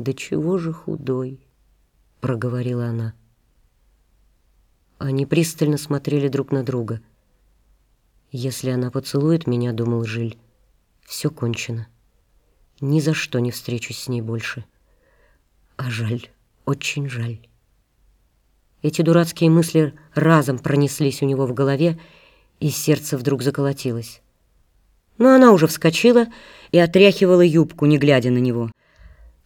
«Да чего же худой?» — проговорила она. Они пристально смотрели друг на друга. «Если она поцелует меня, — думал Жиль, — все кончено. Ни за что не встречусь с ней больше. А жаль, очень жаль». Эти дурацкие мысли разом пронеслись у него в голове, и сердце вдруг заколотилось. Но она уже вскочила и отряхивала юбку, не глядя на него.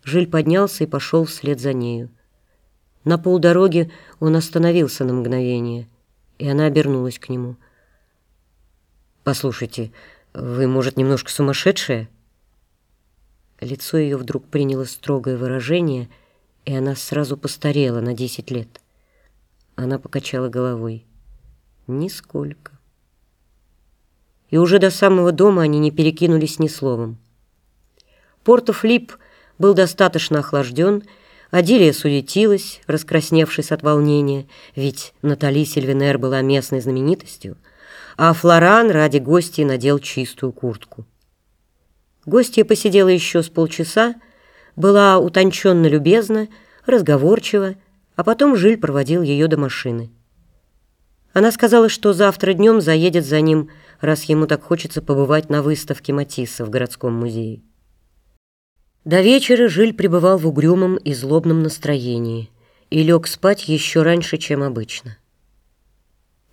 Жиль поднялся и пошел вслед за нею. На полдороги он остановился на мгновение, и она обернулась к нему. «Послушайте, вы, может, немножко сумасшедшая?» Лицо ее вдруг приняло строгое выражение, и она сразу постарела на десять лет. Она покачала головой. «Нисколько». И уже до самого дома они не перекинулись ни словом. Портофлип был достаточно охлажден, Адилия суетилась, раскрасневшись от волнения, ведь Натали Сильвенер была местной знаменитостью, а Флоран ради гостей надел чистую куртку. Гостья посидела еще с полчаса, была утонченно любезна, разговорчива, а потом Жиль проводил ее до машины. Она сказала, что завтра днем заедет за ним, раз ему так хочется побывать на выставке Матисса в городском музее. До вечера Жиль пребывал в угрюмом и злобном настроении и лег спать еще раньше, чем обычно.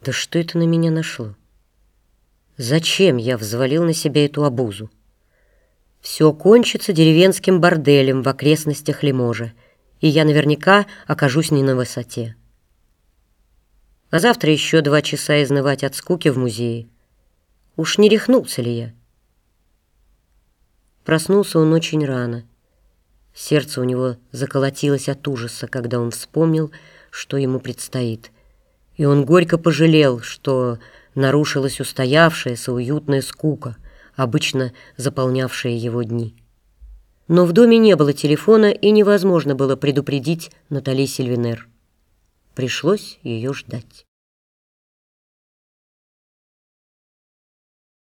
Да что это на меня нашло? Зачем я взвалил на себя эту обузу? Все кончится деревенским борделем в окрестностях Лиможа, и я наверняка окажусь не на высоте. А завтра еще два часа изнывать от скуки в музее. Уж не рехнулся ли я? Проснулся он очень рано. Сердце у него заколотилось от ужаса, когда он вспомнил, что ему предстоит. И он горько пожалел, что нарушилась устоявшаяся уютная скука, обычно заполнявшая его дни. Но в доме не было телефона, и невозможно было предупредить Натали Сильвинер. Пришлось ее ждать.